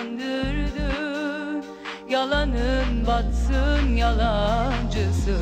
kandırdın Yalanın batsın yalancısı.